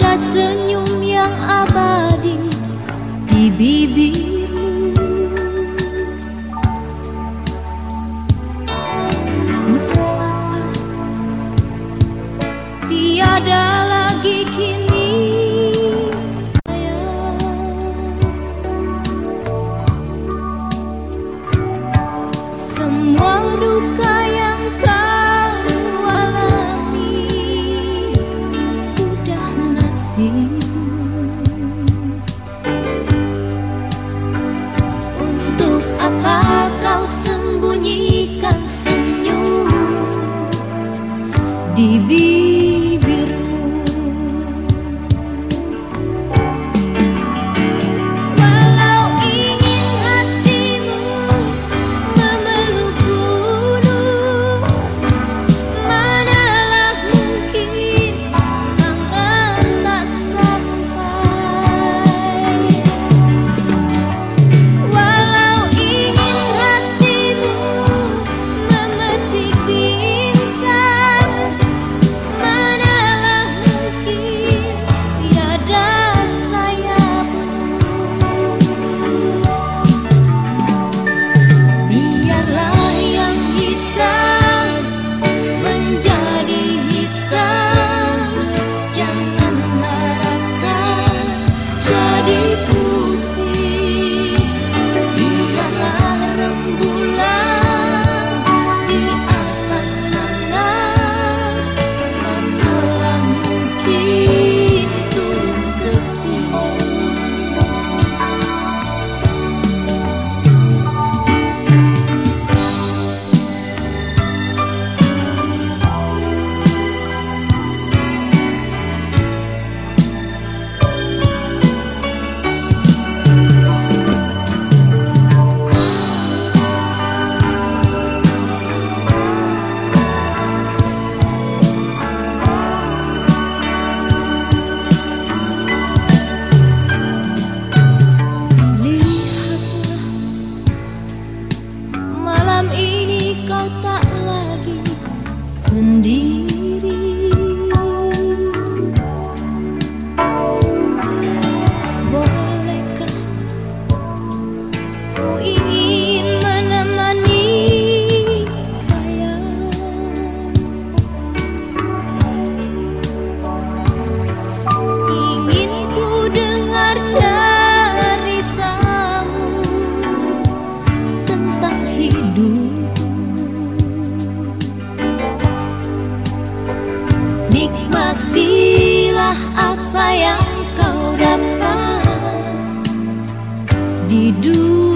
ada senyum yang abadi di bibir. You. sendiri we do.